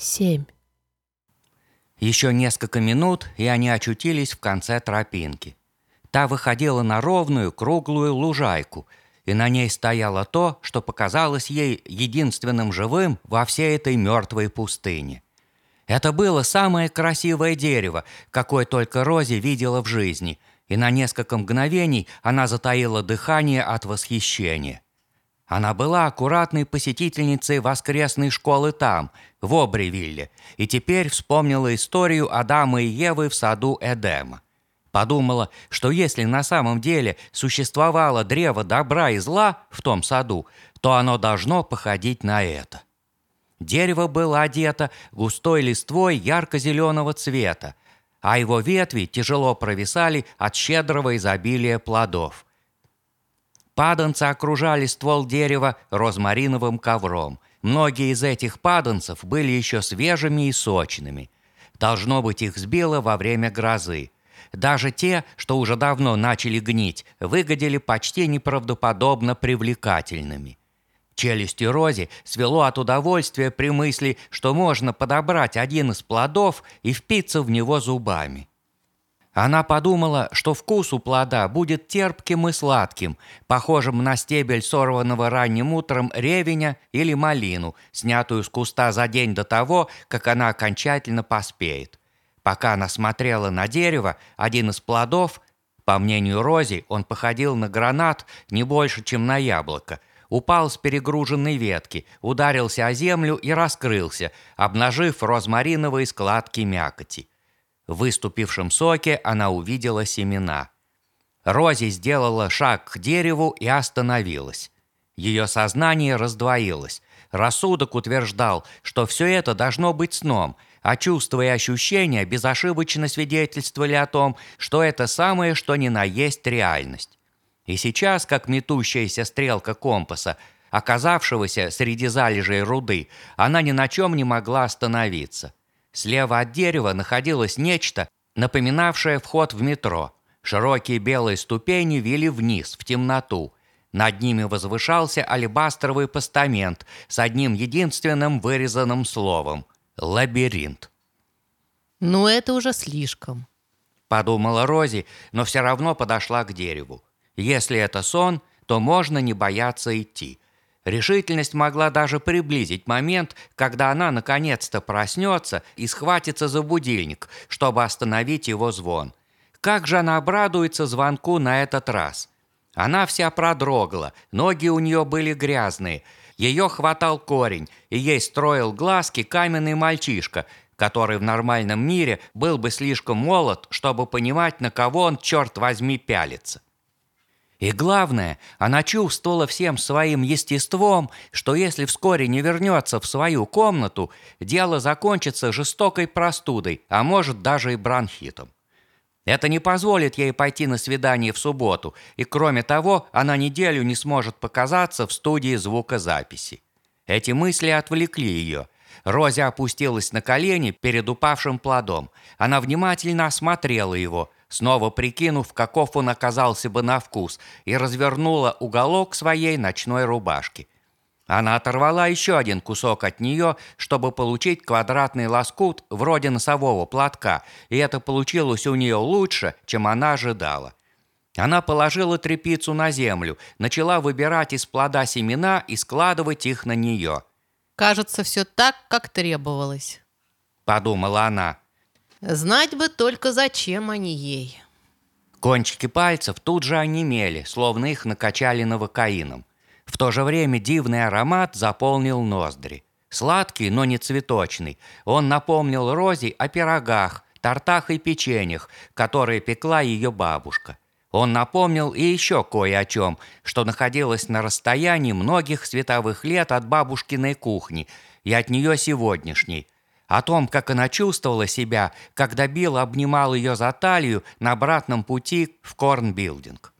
семь. Еще несколько минут, и они очутились в конце тропинки. Та выходила на ровную, круглую лужайку, и на ней стояло то, что показалось ей единственным живым во всей этой мертвой пустыне. Это было самое красивое дерево, какое только Рози видела в жизни, и на несколько мгновений она затаила дыхание от восхищения. Она была аккуратной посетительницей воскресной школы там, в Обривилле, и теперь вспомнила историю Адама и Евы в саду Эдема. Подумала, что если на самом деле существовало древо добра и зла в том саду, то оно должно походить на это. Дерево было одето густой листвой ярко-зеленого цвета, а его ветви тяжело провисали от щедрого изобилия плодов – Паданцы окружали ствол дерева розмариновым ковром. Многие из этих паданцев были еще свежими и сочными. Должно быть, их сбило во время грозы. Даже те, что уже давно начали гнить, выглядели почти неправдоподобно привлекательными. Челюсти Рози свело от удовольствия при мысли, что можно подобрать один из плодов и впиться в него зубами. Она подумала, что вкус у плода будет терпким и сладким, похожим на стебель сорванного ранним утром ревеня или малину, снятую с куста за день до того, как она окончательно поспеет. Пока она смотрела на дерево, один из плодов, по мнению Рози, он походил на гранат не больше, чем на яблоко, упал с перегруженной ветки, ударился о землю и раскрылся, обнажив розмариновые складки мякоти. В выступившем соке она увидела семена. Рози сделала шаг к дереву и остановилась. Ее сознание раздвоилось. Рассудок утверждал, что все это должно быть сном, а чувства и ощущения безошибочно свидетельствовали о том, что это самое, что ни на есть реальность. И сейчас, как метущаяся стрелка компаса, оказавшегося среди залежей руды, она ни на чем не могла остановиться. Слева от дерева находилось нечто, напоминавшее вход в метро. Широкие белые ступени вели вниз, в темноту. Над ними возвышался алебастровый постамент с одним единственным вырезанным словом – «Лабиринт». «Ну, это уже слишком», – подумала Рози, но все равно подошла к дереву. Если это сон, то можно не бояться идти. Решительность могла даже приблизить момент, когда она наконец-то проснется и схватится за будильник, чтобы остановить его звон. Как же она обрадуется звонку на этот раз? Она вся продрогла, ноги у нее были грязные, ее хватал корень, и ей строил глазки каменный мальчишка, который в нормальном мире был бы слишком молод, чтобы понимать, на кого он, черт возьми, пялится. И главное, она чувствовала всем своим естеством, что если вскоре не вернется в свою комнату, дело закончится жестокой простудой, а может даже и бронхитом. Это не позволит ей пойти на свидание в субботу, и кроме того, она неделю не сможет показаться в студии звукозаписи. Эти мысли отвлекли ее. Рози опустилась на колени перед упавшим плодом. Она внимательно осмотрела его – снова прикинув, каков он оказался бы на вкус, и развернула уголок своей ночной рубашки. Она оторвала еще один кусок от нее, чтобы получить квадратный лоскут вроде носового платка, и это получилось у нее лучше, чем она ожидала. Она положила трепицу на землю, начала выбирать из плода семена и складывать их на нее. «Кажется, все так, как требовалось», — подумала она. Знать бы только, зачем они ей. Кончики пальцев тут же онемели, словно их накачали новокаином. В то же время дивный аромат заполнил ноздри. Сладкий, но не цветочный. Он напомнил Розе о пирогах, тортах и печеньях, которые пекла ее бабушка. Он напомнил и еще кое о чем, что находилось на расстоянии многих световых лет от бабушкиной кухни и от нее сегодняшней – о том, как она чувствовала себя, когда Билл обнимал ее за талию на обратном пути в Корнбилдинг.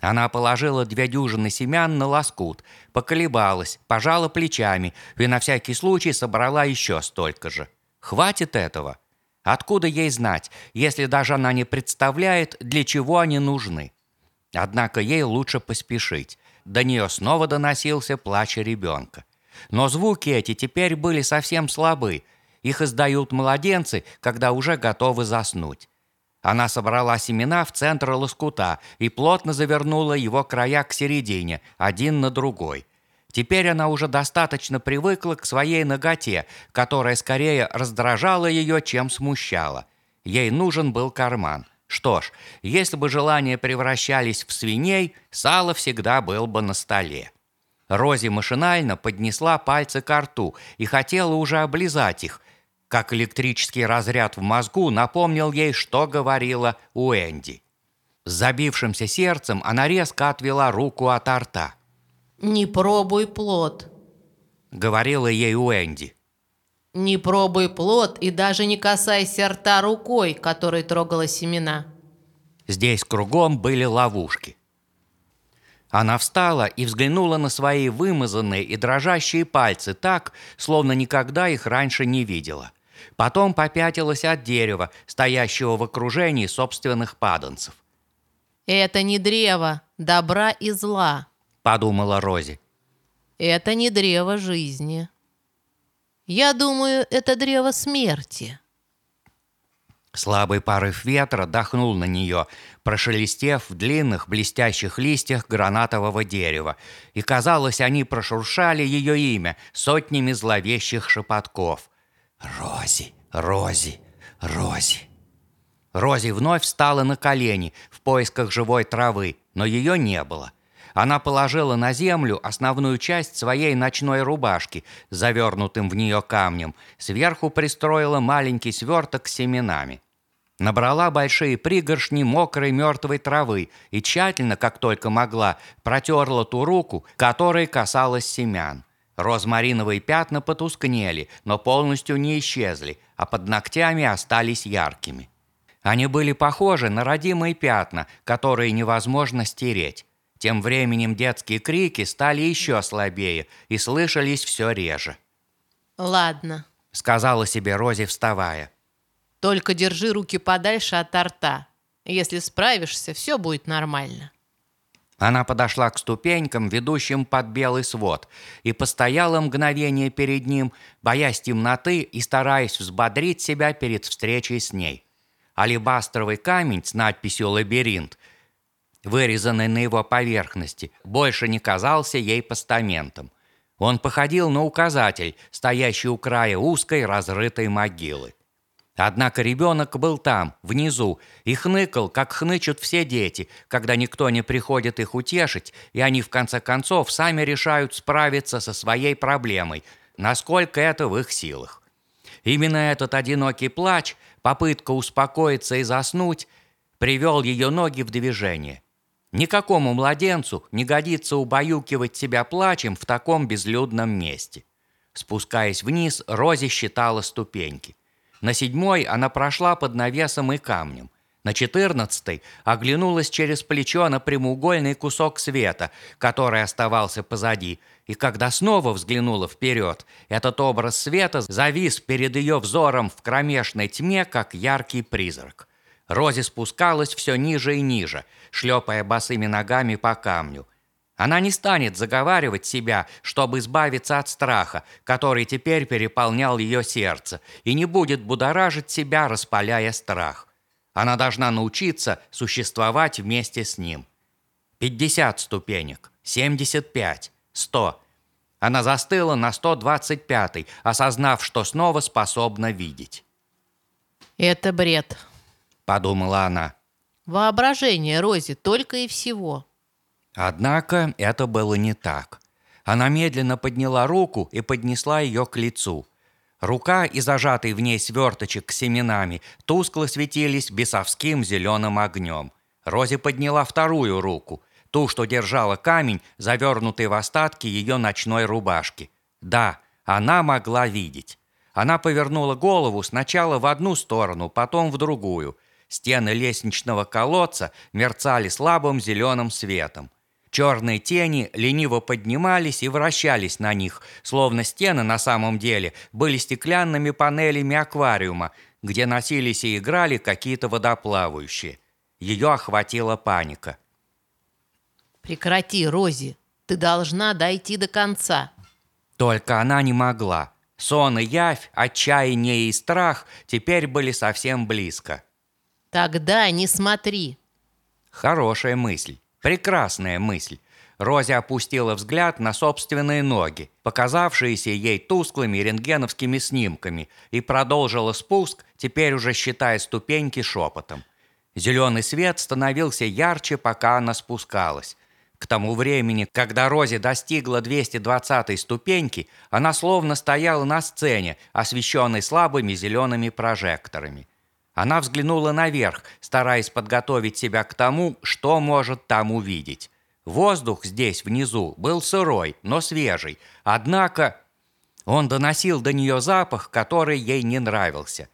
Она положила две дюжины семян на лоскут, поколебалась, пожала плечами и на всякий случай собрала еще столько же. Хватит этого. Откуда ей знать, если даже она не представляет, для чего они нужны? Однако ей лучше поспешить. До нее снова доносился плач ребенка. Но звуки эти теперь были совсем слабы, Их издают младенцы, когда уже готовы заснуть. Она собрала семена в центр лоскута и плотно завернула его края к середине, один на другой. Теперь она уже достаточно привыкла к своей ноготе, которая скорее раздражала ее, чем смущала. Ей нужен был карман. Что ж, если бы желания превращались в свиней, сало всегда был бы на столе. Рози машинально поднесла пальцы к рту и хотела уже облизать их, как электрический разряд в мозгу напомнил ей, что говорила Уэнди. С забившимся сердцем она резко отвела руку от рта. «Не пробуй плод», — говорила ей Уэнди. «Не пробуй плод и даже не касайся рта рукой, которой трогала семена». Здесь кругом были ловушки. Она встала и взглянула на свои вымазанные и дрожащие пальцы так, словно никогда их раньше не видела. Потом попятилась от дерева, стоящего в окружении собственных паданцев. «Это не древо добра и зла», — подумала Рози. «Это не древо жизни. Я думаю, это древо смерти». Слабый порыв ветра дохнул на нее, прошелестев в длинных блестящих листьях гранатового дерева, и, казалось, они прошуршали ее имя сотнями зловещих шепотков. «Рози, Рози, Рози!» Рози вновь встала на колени в поисках живой травы, но ее не было. Она положила на землю основную часть своей ночной рубашки, завернутым в нее камнем, сверху пристроила маленький сверток с семенами. Набрала большие пригоршни мокрой мертвой травы и тщательно, как только могла, протерла ту руку, которой касалась семян. Розмариновые пятна потускнели, но полностью не исчезли, а под ногтями остались яркими. Они были похожи на родимые пятна, которые невозможно стереть. Тем временем детские крики стали еще слабее и слышались все реже. «Ладно», — сказала себе Рози, вставая. «Только держи руки подальше от рта. Если справишься, все будет нормально». Она подошла к ступенькам, ведущим под белый свод, и постояла мгновение перед ним, боясь темноты и стараясь взбодрить себя перед встречей с ней. Алебастровый камень с надписью «Лабиринт» вырезанный на его поверхности, больше не казался ей постаментом. Он походил на указатель, стоящий у края узкой разрытой могилы. Однако ребенок был там, внизу, и хныкал, как хнычут все дети, когда никто не приходит их утешить, и они в конце концов сами решают справиться со своей проблемой, насколько это в их силах. Именно этот одинокий плач, попытка успокоиться и заснуть, привел ее ноги в движение – Никакому младенцу не годится убаюкивать себя плачем в таком безлюдном месте. Спускаясь вниз, Рози считала ступеньки. На седьмой она прошла под навесом и камнем. На четырнадцатой оглянулась через плечо на прямоугольный кусок света, который оставался позади, и когда снова взглянула вперед, этот образ света завис перед ее взором в кромешной тьме, как яркий призрак. Рози спускалась все ниже и ниже, шлепая босыми ногами по камню. Она не станет заговаривать себя, чтобы избавиться от страха, который теперь переполнял ее сердце, и не будет будоражить себя, распаляя страх. Она должна научиться существовать вместе с ним. 50 ступенек, 75, 100. Она застыла на 125, осознав, что снова способна видеть. «Это бред», подумала она. Воображение Рози только и всего. Однако это было не так. Она медленно подняла руку и поднесла ее к лицу. Рука и зажатый в ней сверточек с семенами тускло светились бесовским зеленым огнем. Рози подняла вторую руку, ту, что держала камень, завернутый в остатки ее ночной рубашки. Да, она могла видеть. Она повернула голову сначала в одну сторону, потом в другую – Стены лестничного колодца мерцали слабым зеленым светом. Черные тени лениво поднимались и вращались на них, словно стены на самом деле были стеклянными панелями аквариума, где носились и играли какие-то водоплавающие. Ее охватила паника. «Прекрати, Рози, ты должна дойти до конца». Только она не могла. Сон и явь, отчаяние и страх теперь были совсем близко. Тогда не смотри. Хорошая мысль, прекрасная мысль. Рози опустила взгляд на собственные ноги, показавшиеся ей тусклыми рентгеновскими снимками, и продолжила спуск, теперь уже считая ступеньки шепотом. Зеленый свет становился ярче, пока она спускалась. К тому времени, когда Рози достигла 220-й ступеньки, она словно стояла на сцене, освещенной слабыми зелеными прожекторами. Она взглянула наверх, стараясь подготовить себя к тому, что может там увидеть. Воздух здесь, внизу, был сырой, но свежий, однако он доносил до нее запах, который ей не нравился.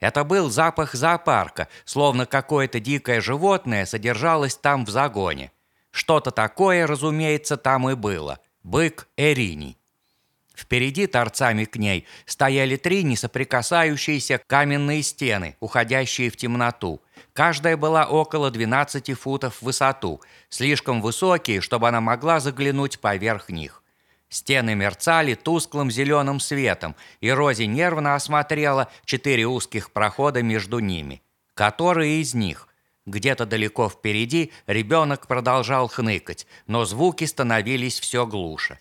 Это был запах зоопарка, словно какое-то дикое животное содержалось там в загоне. Что-то такое, разумеется, там и было. Бык Эриний. Впереди торцами к ней стояли три несоприкасающиеся каменные стены, уходящие в темноту. Каждая была около 12 футов в высоту, слишком высокие, чтобы она могла заглянуть поверх них. Стены мерцали тусклым зеленым светом, и Рози нервно осмотрела четыре узких прохода между ними. Которые из них? Где-то далеко впереди ребенок продолжал хныкать, но звуки становились все глуше.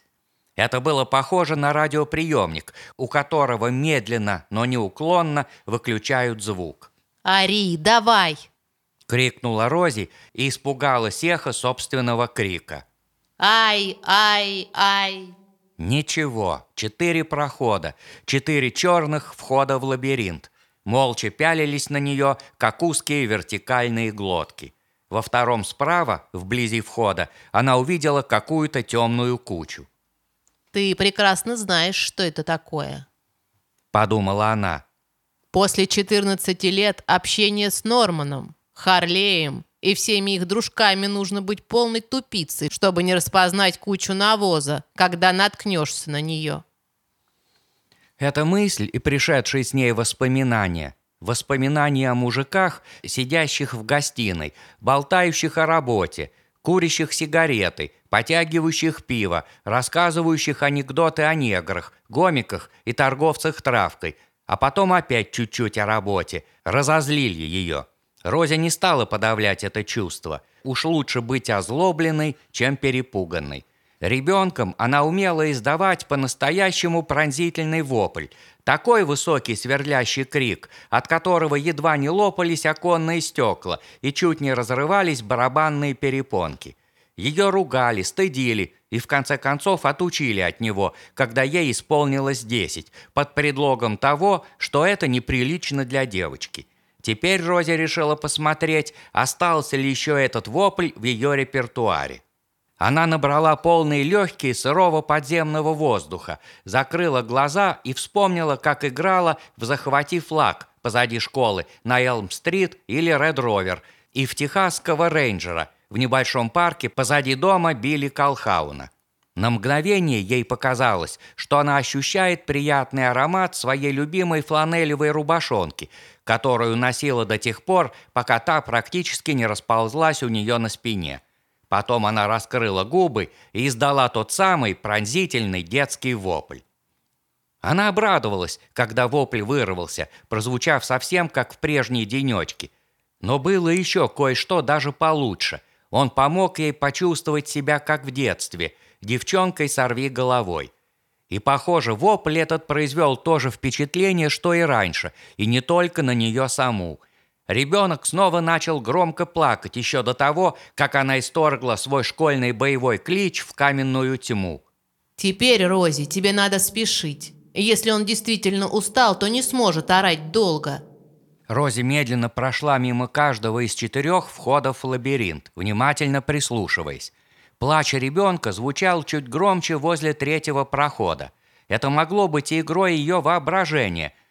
Это было похоже на радиоприемник, у которого медленно, но неуклонно выключают звук. «Ари, давай!» — крикнула Рози и испугалась эхо собственного крика. «Ай, ай, ай!» Ничего, четыре прохода, четыре черных входа в лабиринт молча пялились на нее, как узкие вертикальные глотки. Во втором справа, вблизи входа, она увидела какую-то темную кучу. «Ты прекрасно знаешь, что это такое», — подумала она. «После 14 лет общения с Норманом, Харлеем и всеми их дружками нужно быть полной тупицей, чтобы не распознать кучу навоза, когда наткнешься на нее». Эта мысль и пришедшие с ней воспоминания. Воспоминания о мужиках, сидящих в гостиной, болтающих о работе, курящих сигареты, потягивающих пиво, рассказывающих анекдоты о неграх, гомиках и торговцах травкой, а потом опять чуть-чуть о работе, разозлили ее. Розя не стала подавлять это чувство. Уж лучше быть озлобленной, чем перепуганной. Ребенком она умела издавать по-настоящему пронзительный вопль, такой высокий сверлящий крик, от которого едва не лопались оконные стекла и чуть не разрывались барабанные перепонки. Ее ругали, стыдили и в конце концов отучили от него, когда ей исполнилось десять, под предлогом того, что это неприлично для девочки. Теперь Рози решила посмотреть, остался ли еще этот вопль в ее репертуаре. Она набрала полные легкие сырого подземного воздуха, закрыла глаза и вспомнила, как играла в «Захвати флаг» позади школы на Элм-стрит или Ред Ровер и в Техасского рейнджера в небольшом парке позади дома Билли Калхауна. На мгновение ей показалось, что она ощущает приятный аромат своей любимой фланелевой рубашонки, которую носила до тех пор, пока та практически не расползлась у нее на спине – Потом она раскрыла губы и издала тот самый пронзительный детский вопль. Она обрадовалась, когда вопль вырвался, прозвучав совсем как в прежние денечки. Но было еще кое-что даже получше. Он помог ей почувствовать себя как в детстве, девчонкой сорви головой. И, похоже, вопль этот произвел то же впечатление, что и раньше, и не только на нее саму – Ребенок снова начал громко плакать еще до того, как она исторгла свой школьный боевой клич в каменную тьму. «Теперь, Рози, тебе надо спешить. Если он действительно устал, то не сможет орать долго». Рози медленно прошла мимо каждого из четырех входов в лабиринт, внимательно прислушиваясь. Плач ребенка звучал чуть громче возле третьего прохода. Это могло быть игрой ее воображения –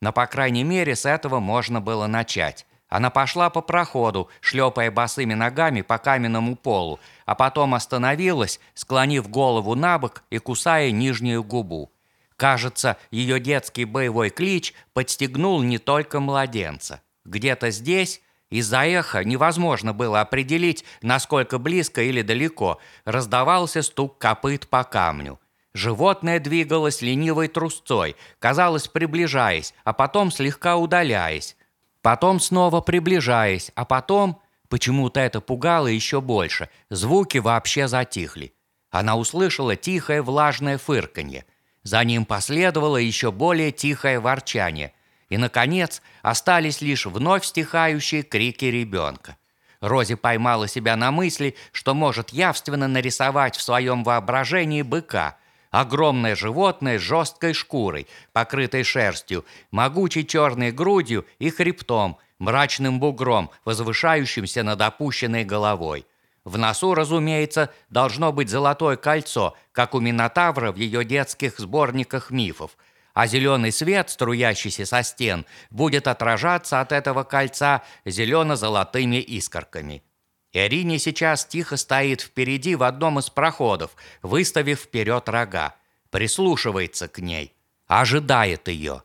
но, по крайней мере, с этого можно было начать. Она пошла по проходу, шлепая босыми ногами по каменному полу, а потом остановилась, склонив голову на бок и кусая нижнюю губу. Кажется, ее детский боевой клич подстегнул не только младенца. Где-то здесь, из-за эха невозможно было определить, насколько близко или далеко, раздавался стук копыт по камню. Животное двигалось ленивой трусцой, казалось, приближаясь, а потом слегка удаляясь. Потом снова приближаясь, а потом... Почему-то это пугало еще больше. Звуки вообще затихли. Она услышала тихое влажное фырканье. За ним последовало еще более тихое ворчание. И, наконец, остались лишь вновь стихающие крики ребенка. Рози поймала себя на мысли, что может явственно нарисовать в своем воображении быка – Огромное животное с жесткой шкурой, покрытой шерстью, могучей черной грудью и хребтом, мрачным бугром, возвышающимся над опущенной головой. В носу, разумеется, должно быть золотое кольцо, как у Минотавра в ее детских сборниках мифов, а зеленый свет, струящийся со стен, будет отражаться от этого кольца зелено-золотыми искорками – Ирине сейчас тихо стоит впереди в одном из проходов, выставив вперед рога. Прислушивается к ней. Ожидает ее.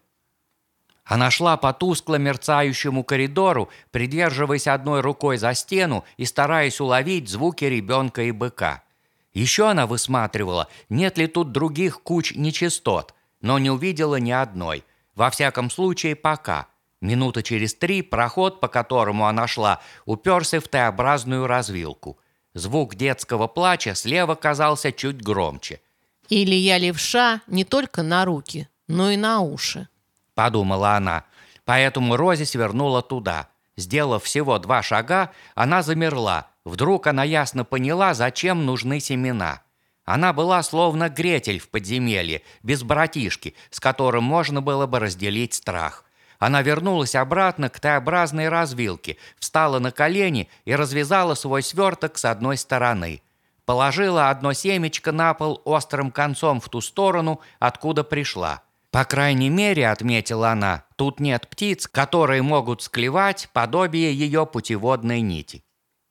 Она шла по тускло мерцающему коридору, придерживаясь одной рукой за стену и стараясь уловить звуки ребенка и быка. Еще она высматривала, нет ли тут других куч нечистот, но не увидела ни одной. Во всяком случае, пока – Минута через три проход, по которому она шла, уперся в Т-образную развилку. Звук детского плача слева казался чуть громче. «Или я левша не только на руки, но и на уши», — подумала она. Поэтому Рози свернула туда. Сделав всего два шага, она замерла. Вдруг она ясно поняла, зачем нужны семена. Она была словно гретель в подземелье, без братишки, с которым можно было бы разделить страх. Она вернулась обратно к Т-образной развилке, встала на колени и развязала свой сверток с одной стороны. Положила одно семечко на пол острым концом в ту сторону, откуда пришла. По крайней мере, отметила она, тут нет птиц, которые могут склевать подобие ее путеводной нити.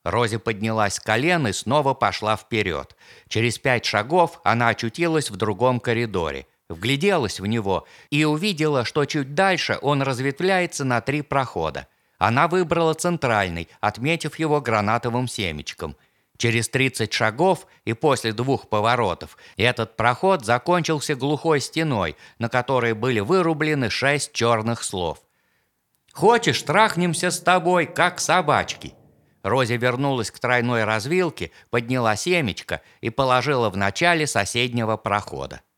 Рози поднялась с колен и снова пошла вперед. Через пять шагов она очутилась в другом коридоре вгляделась в него и увидела, что чуть дальше он разветвляется на три прохода. Она выбрала центральный, отметив его гранатовым семечком. Через 30 шагов и после двух поворотов этот проход закончился глухой стеной, на которой были вырублены шесть черных слов. «Хочешь, трахнемся с тобой, как собачки?» Рози вернулась к тройной развилке, подняла семечко и положила в начале соседнего прохода.